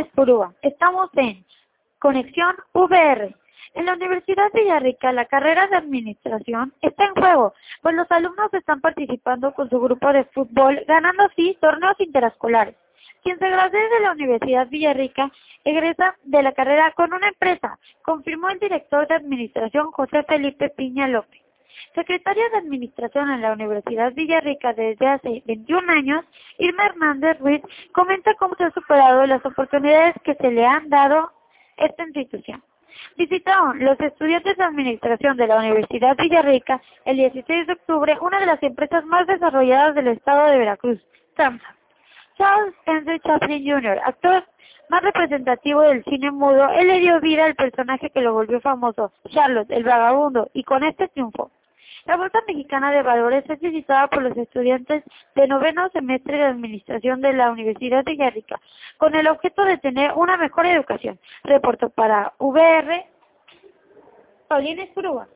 Espurúa. Estamos en Conexión VR. En la Universidad Villarrica, la carrera de Administración está en juego, pues los alumnos están participando con su grupo de fútbol, ganando así torneos interescolares. Quien se gradúe de la Universidad Villarrica egresa de la carrera con una empresa, confirmó el director de Administración José Felipe Piña López. Secretaria de Administración en la Universidad Villarrica desde hace 21 años, Irma Hernández Ruiz comenta cómo se han superado las oportunidades que se le han dado esta institución. Visitaron los estudiantes de Administración de la Universidad Villarrica el 16 de octubre una de las empresas más desarrolladas del estado de Veracruz, SAMSA. Charles Andrew Chaplin Jr., actor más representativo del cine mudo, él le dio vida al personaje que lo volvió famoso, Charlotte, el vagabundo, y con este triunfo. La Bolsa Mexicana de Valores es visitada por los estudiantes de noveno semestre de Administración de la Universidad de Villarrica, con el objeto de tener una mejor educación. Reporto para VR, Paulina Escurúa.